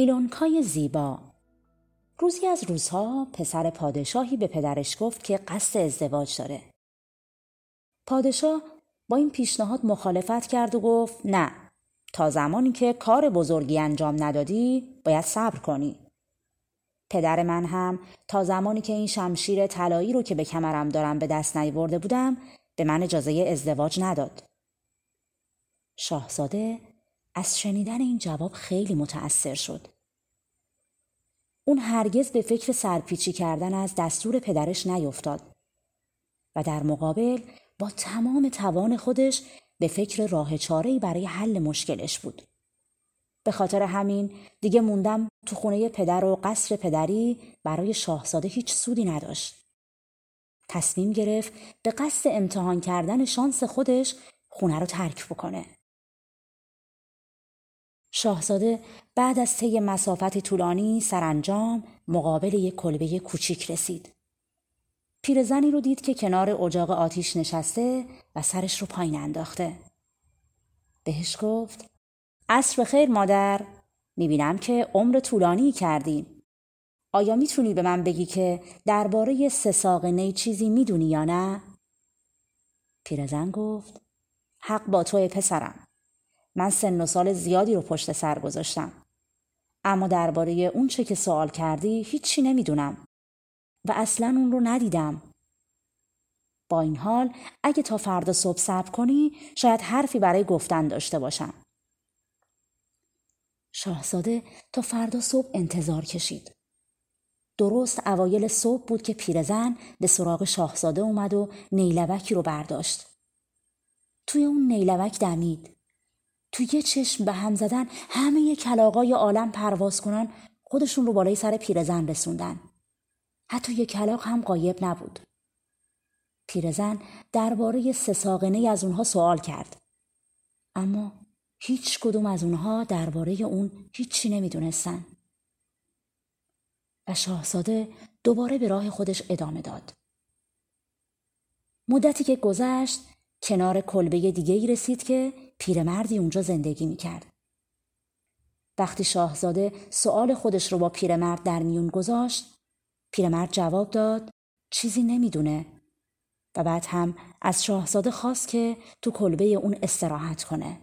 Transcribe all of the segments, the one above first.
ایلونکای زیبا روزی از روزها پسر پادشاهی به پدرش گفت که قصد ازدواج داره. پادشاه با این پیشنهاد مخالفت کرد و گفت نه تا زمانی که کار بزرگی انجام ندادی باید صبر کنی. پدر من هم تا زمانی که این شمشیر طلایی رو که به کمرم دارم به دست نیورده بودم به من اجازه ازدواج نداد. شاهزاده از شنیدن این جواب خیلی متأثر شد. اون هرگز به فکر سرپیچی کردن از دستور پدرش نیفتاد و در مقابل با تمام توان خودش به فکر راه چاره‌ای برای حل مشکلش بود. به خاطر همین دیگه موندم تو خونه پدر و قصر پدری برای شاهزاده هیچ سودی نداشت. تصمیم گرفت به قصد امتحان کردن شانس خودش خونه رو ترک بکنه. شاهزاده بعد از طی مسافت طولانی سرانجام مقابل یک کلبه کوچیک رسید. پیرزنی رو دید که کنار اجاق آتیش نشسته و سرش رو پایین انداخته. بهش گفت عصر خیر مادر می‌بینم که عمر طولانی کردیم. آیا می‌تونی به من بگی که درباره سه ساقه چیزی می‌دونی یا نه؟ پیرزن گفت حق با توی پسرم. من سن و سال زیادی رو پشت سر گذاشتم. اما درباره اون چه که سوال کردی هیچی نمی‌دونم و اصلا اون رو ندیدم. با این حال اگه تا فردا صبح صبر کنی شاید حرفی برای گفتن داشته باشم. شاهزاده تا فردا صبح انتظار کشید. درست اوایل صبح بود که پیرزن به سراغ شاهزاده اومد و نیلوکی رو برداشت. توی اون نیلوک دمید. تو یه چشم به هم زدن همه کلاقای عالم پرواز کنن خودشون رو بالای سر پیرزن رسوندن. حتی یه کلاق هم قایب نبود. پیرزن درباره سه ساقنه از اونها سوال کرد. اما هیچ کدوم از اونها درباره اون هیچی نمی‌دونستن. و شاهزاده دوباره به راه خودش ادامه داد. مدتی که گذشت کنار کلبه دیگه ای رسید که پیرمردی اونجا زندگی می‌کرد. وقتی شاهزاده سوال خودش رو با پیرمرد در میون گذاشت، پیرمرد جواب داد چیزی نمی‌دونه و بعد هم از شاهزاده خواست که تو کلبه اون استراحت کنه.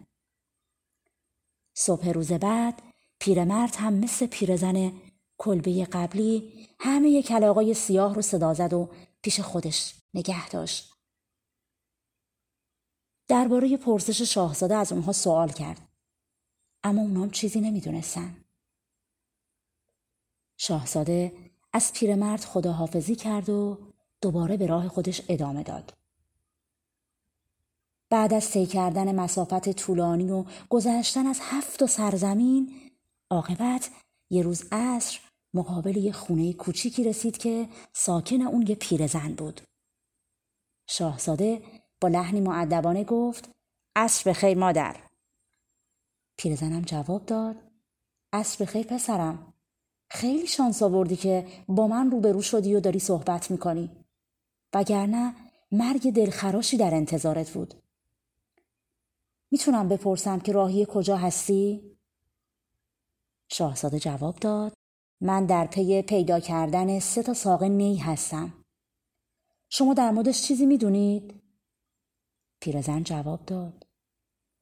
صبح روز بعد پیرمرد هم مثل پیرزن کلبه قبلی همه کلاقای سیاه رو صدا زد و پیش خودش نگه داشت. درباره پرسش شاهزاده از اونها سوال کرد. اما اونام چیزی نمی‌دونستن. شاهزاده از پیرمرد خداحافظی کرد و دوباره به راه خودش ادامه داد. بعد از طی کردن مسافت طولانی و گذشتن از هفت و سرزمین عاقبت یه روز عصر مقابل یه خونه کوچیکی رسید که ساکن اون یه پیرزن بود. شاهزاده با لحنی معدبانه گفت عصر بخیر مادر. پیرزنم جواب داد عصر بخیر پسرم. خیلی شانس آوردی که با من روبرو شدی و داری صحبت می‌کنی. وگرنه مرگ دلخراشی در انتظارت بود. می‌تونم بپرسم که راهی کجا هستی؟ شاهزاده جواب داد من در پی پیدا کردن سه تا ساقه نی هستم. شما در موردش چیزی می‌دونید؟ پیرزن جواب داد.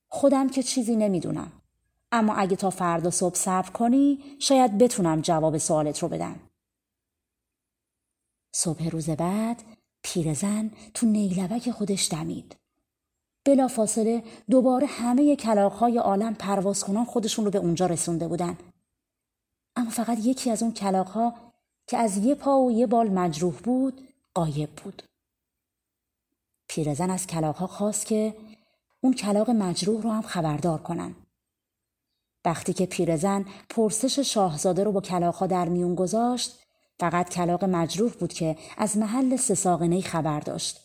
خودم که چیزی نمی‌دونم. اما اگه تا فردا صبح صبر کنی شاید بتونم جواب سوالت رو بدم. صبح روز بعد پیرزن تو نیلبک خودش دمید. بلا فاصله دوباره همه کلاقهای عالم پرواز کنان خودشون رو به اونجا رسونده بودن. اما فقط یکی از اون کلاقها که از یه پا و یه بال مجروح بود قایب بود. پیرزن از کلاغها خواست که اون کلاق مجروح رو هم خبردار کنن. وقتی که پیرزن پرسش شاهزاده رو با کلاغها در میون گذاشت فقط کلاق مجروح بود که از محل سساقنهی خبر داشت.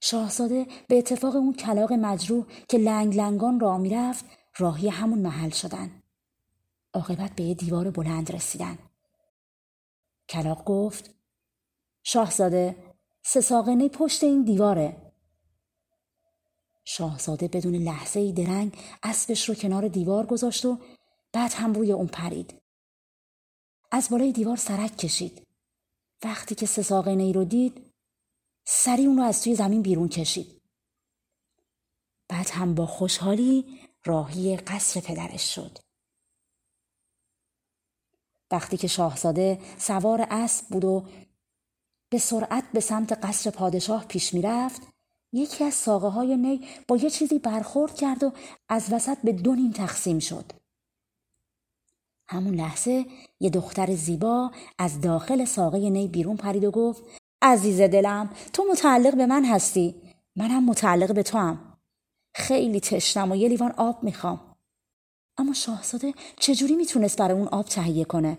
شاهزاده به اتفاق اون کلاق مجروح که لنگ لنگان را می‌رفت راهی همون محل شدن. عاقبت به یه دیوار بلند رسیدن. کلاق گفت شاهزاده سه پشت این دیواره. شاهزاده بدون لحظه ای درنگ اسبش رو کنار دیوار گذاشت و بعد هم روی اون پرید. از بالای دیوار سرک کشید. وقتی که سه ای رو دید سری اون رو از توی زمین بیرون کشید. بعد هم با خوشحالی راهی قصر پدرش شد. وقتی که شاهزاده سوار اسب بود و به سرعت به سمت قصر پادشاه پیش می‌رفت. یکی از ساقه های نی با یه چیزی برخورد کرد و از وسط به دو نیم تقسیم شد. همون لحظه یه دختر زیبا از داخل ساقه نی بیرون پرید و گفت عزیز دلم تو متعلق به من هستی. منم متعلق به تو هم. خیلی تشنم و یه لیوان آب می‌خوام. اما شاهزاده چجوری می‌تونست برای اون آب تهیه کنه؟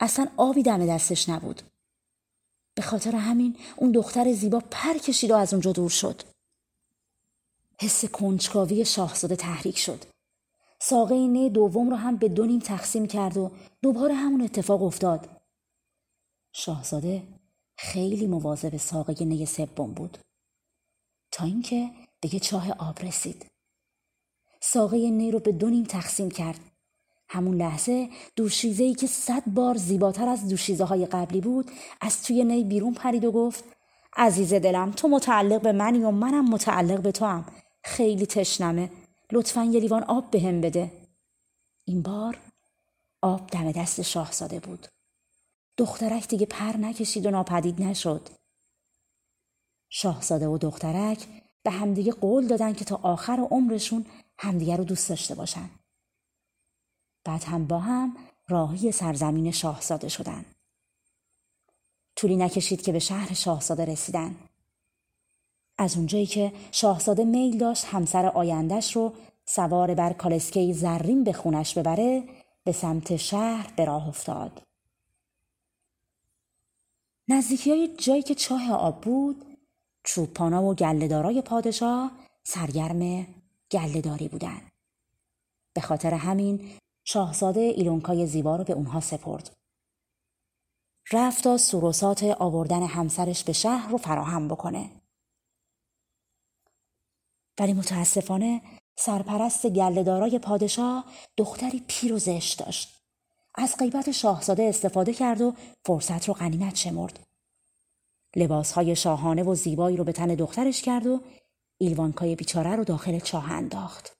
اصلا آبی دم دستش نبود. به خاطر همین اون دختر زیبا پر کشید و از اونجا دور شد. حس کنجکاوی شاهزاده تحریک شد. ساقه نه دوم رو هم به دو نیم تقسیم کرد و دوباره همون اتفاق افتاد. شاهزاده خیلی مواظب ساقه نه سوم بود. تا اینکه به یه چاه آب رسید. ساقه نی رو به دو نیم تقسیم کرد. همون لحظه دوشیزه ای که صد بار زیباتر از دوشیزه های قبلی بود از توی نی بیرون پرید و گفت عزیز دلم تو متعلق به منی و منم متعلق به تو هم. خیلی تشنمه. لطفا یه لیوان آب به هم بده. این بار آب دم دست شاهزاده بود. دخترک دیگه پر نکشید و ناپدید نشد. شاهزاده و دخترک به همدیگه قول دادن که تا آخر عمرشون همدیگه رو دوست داشته باشن. بعد هم با هم راهی سرزمین شاهزاده شدن. طولی نکشید که به شهر شاهزاده رسیدن. از اونجایی که شاهزاده میل داشت همسر آیندش رو سوار بر کالسکه زرین به خونش ببره به سمت شهر به راه افتاد. نزدیکی های جایی که چاه آب بود چوبپانا و گلهدارای پادشاه سرگرم گلهداری بودن. به خاطر همین شاهزاده ایلونکای زیبا رو به اونها سپرد. رفت تا سروسات آوردن همسرش به شهر رو فراهم بکنه. ولی متاسفانه سرپرست گلهدارای پادشاه دختری پیر و زشت داشت. از غیبت شاهزاده استفاده کرد و فرصت رو غنیمت شمرد. لباسهای شاهانه و زیبایی رو به تن دخترش کرد و ایلوانکای بیچاره رو داخل چاه انداخت.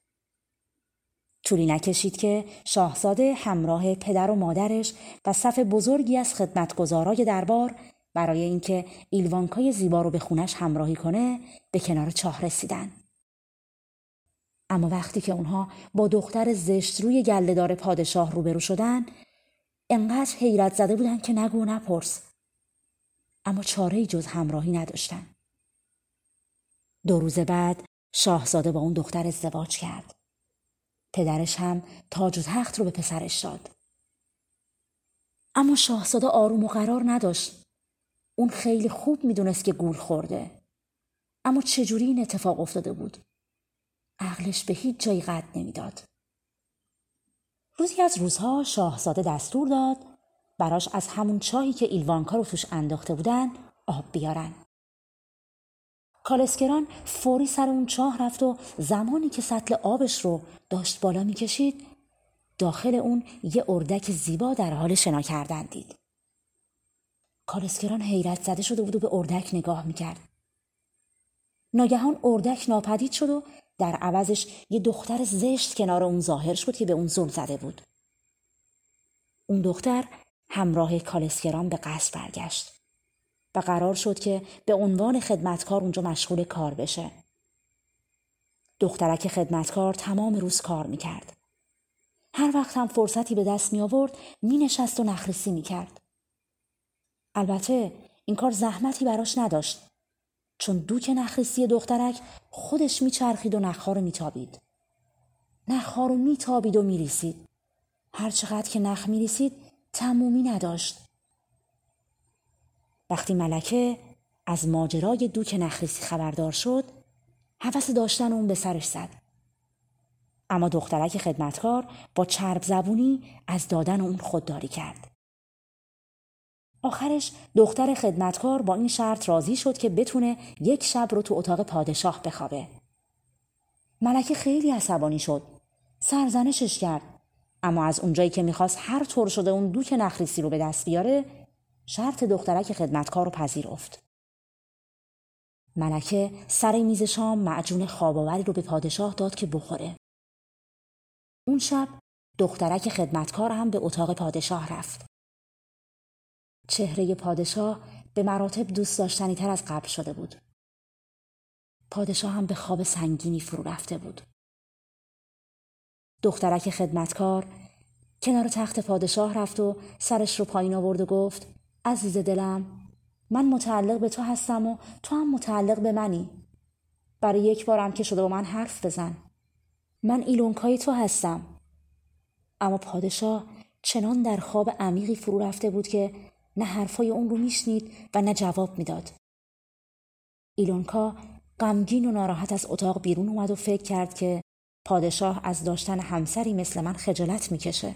طولی نکشید که شاهزاده همراه پدر و مادرش و صف بزرگی از خدمتگزارای دربار برای اینکه ایلوانکای زیبا رو به خونش همراهی کنه به کنار چاه رسیدن. اما وقتی که اونها با دختر زشت روی گلهدار پادشاه روبرو شدن انقدر حیرت زده بودن که نگو نپرس. اما چاره جز همراهی نداشتن. دو روز بعد شاهزاده با اون دختر ازدواج کرد. پدرش هم تاج و تخت رو به پسرش داد. اما شاهزاده آروم و قرار نداشت. اون خیلی خوب می‌دونست که گول خورده. اما چجوری این اتفاق افتاده بود؟ عقلش به هیچ جایی قد نمی‌داد. روزی از روزها شاهزاده دستور داد براش از همون چاهی که ایلوانکا رو توش انداخته بودن آب بیارن. کالسکران فوری سر اون چاه رفت و زمانی که سطل آبش رو داشت بالا می‌کشید داخل اون یه اردک زیبا در حال شنا کردن دید. کالسکران حیرت زده شده بود و به اردک نگاه می‌کرد. ناگهان اردک ناپدید شد و در عوضش یه دختر زشت کنار اون ظاهر شد که به اون زل زده بود. اون دختر همراه کالسکران به قصد برگشت. و قرار شد که به عنوان خدمتکار اونجا مشغول کار بشه. دخترک خدمتکار تمام روز کار می‌کرد. هر وقت هم فرصتی به دست می آورد می نشست و نخریسی می کرد. البته این کار زحمتی براش نداشت. چون دوک نخریسی دخترک خودش میچرخید و نخها رو میتابید نخها رو میتابید و میریسید هرچقدر که نخ میریسید تمومی نداشت وقتی ملکه از ماجرای دوک نخریسی خبردار شد حوث داشتن اون به سرش زد. اما دخترک خدمتکار با چرب زبونی از دادن اون خودداری کرد. آخرش دختر خدمتکار با این شرط راضی شد که بتونه یک شب رو تو اتاق پادشاه بخوابه. ملکه خیلی عصبانی شد. سرزنشش کرد. اما از اونجایی که می‌خواست هر طور شده اون دوک نخریسی رو به دست بیاره شرط دخترک خدمتکار رو پذیرفت. ملکه سر میز شام معجون خواباوری رو به پادشاه داد که بخوره. اون شب دخترک خدمتکار هم به اتاق پادشاه رفت. چهره پادشاه به مراتب دوست داشتنی تر از قبل شده بود. پادشاه هم به خواب سنگینی فرو رفته بود. دخترک خدمتکار کنار تخت پادشاه رفت و سرش رو پایین آورد و گفت عزیز دلم من متعلق به تو هستم و تو هم متعلق به منی. برای یک بارم که شده با من حرف بزن. من ایلونکای تو هستم. اما پادشاه چنان در خواب عمیقی فرو رفته بود که نه حرفای اون رو میشنید و نه جواب می‌داد. ایلونکا غمگین و ناراحت از اتاق بیرون اومد و فکر کرد که پادشاه از داشتن همسری مثل من خجالت می‌کشه.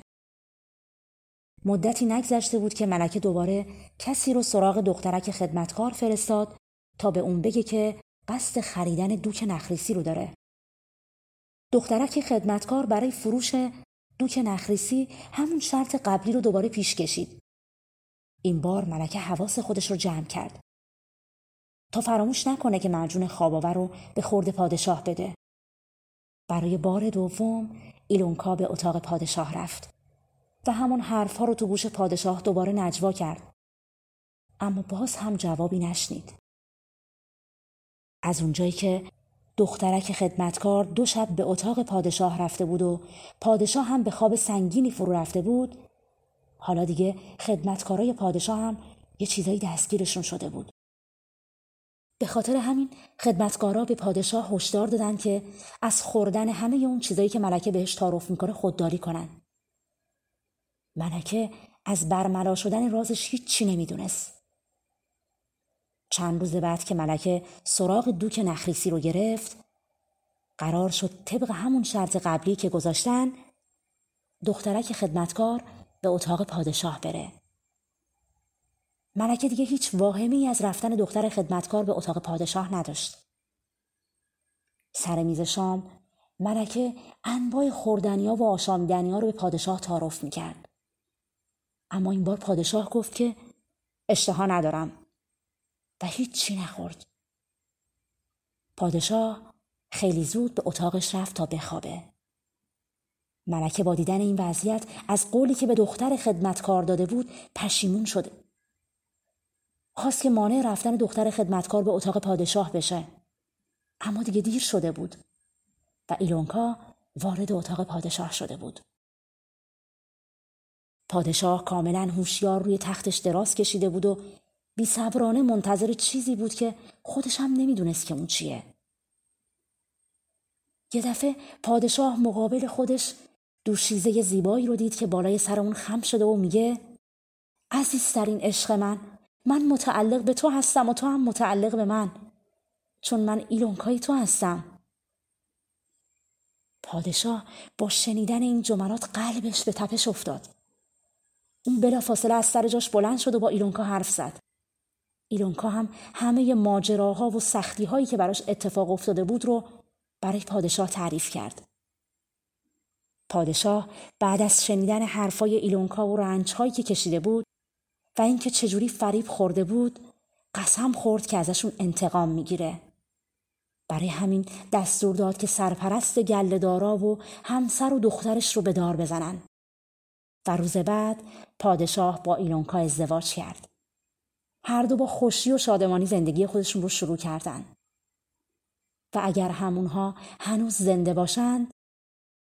مدتی نگذشته بود که ملکه دوباره کسی رو سراغ دخترک خدمتکار فرستاد تا به اون بگه که قصد خریدن دوک نخریسی رو داره. دخترک خدمتکار برای فروش دوک نخریسی همون شرط قبلی رو دوباره پیش کشید. این بار ملکه حواس خودش رو جمع کرد. تا فراموش نکنه که مرجون خواباور رو به خورد پادشاه بده. برای بار دوم ایلونکا به اتاق پادشاه رفت. و همون حرفها رو تو گوش پادشاه دوباره نجوا کرد. اما باز هم جوابی نشنید. از اونجایی که دخترک خدمتکار دو شب به اتاق پادشاه رفته بود و پادشاه هم به خواب سنگینی فرو رفته بود حالا دیگه خدمتکارای پادشاه هم یه چیزایی دستگیرشون شده بود. به خاطر همین خدمتکارا به پادشاه هشدار دادن که از خوردن همه اون چیزایی که ملکه بهش تعارف می‌کنه خودداری کنن. ملکه از برملا شدن رازش هیچی نمی‌دونست. چند روز بعد که ملکه سراغ دوک نخریسی رو گرفت قرار شد طبق همون شرط قبلی که گذاشتن دخترک خدمتکار به اتاق پادشاه بره. ملکه دیگه هیچ واهمی از رفتن دختر خدمتکار به اتاق پادشاه نداشت. سر میز شام ملکه انواع خوردنیا و آشامیدنیا رو به پادشاه تعارف می‌کرد. اما این بار پادشاه گفت که اشتها ندارم و هیچی نخورد. پادشاه خیلی زود به اتاقش رفت تا بخوابه. ملکه با دیدن این وضعیت از قولی که به دختر خدمتکار داده بود پشیمون شده. خواست که مانع رفتن دختر خدمتکار به اتاق پادشاه بشه. اما دیگه دیر شده بود و ایلونکا وارد اتاق پادشاه شده بود. پادشاه کاملا هوشیار روی تختش دراز کشیده بود و بی صبرانه منتظر چیزی بود که خودش هم نمی‌دونست که اون چیه. یه دفعه پادشاه مقابل خودش دوشیزه زیبایی رو دید که بالای سر اون خم شده و میگه عزیزترین عشق من من متعلق به تو هستم و تو هم متعلق به من چون من ایلونکای تو هستم پادشاه با شنیدن این جملات قلبش به تپش افتاد اون بلا فاصله از سر جاش بلند شد و با ایلونکا حرف زد. ایلونکا هم همه ماجراها و سختی هایی که براش اتفاق افتاده بود رو برای پادشاه تعریف کرد. پادشاه بعد از شنیدن حرفای ایلونکا و رنج هایی که کشیده بود و اینکه چجوری فریب خورده بود قسم خورد که ازشون انتقام می‌گیره. برای همین دستور داد که سرپرست گلهدارا و همسر و دخترش رو به دار بزنن. و روز بعد پادشاه با ایلونکا ازدواج کرد. هر دو با خوشی و شادمانی زندگی خودشون رو شروع کردن. و اگر همونها هنوز زنده باشند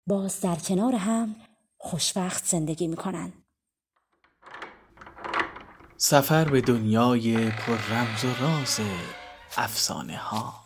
باز در کنار هم خوشبخت زندگی می‌کنن. سفر به دنیای پر رمز و راز افسانه ها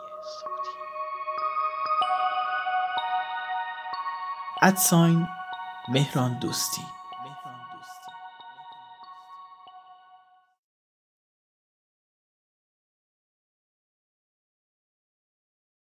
ادساین مهران دوستی.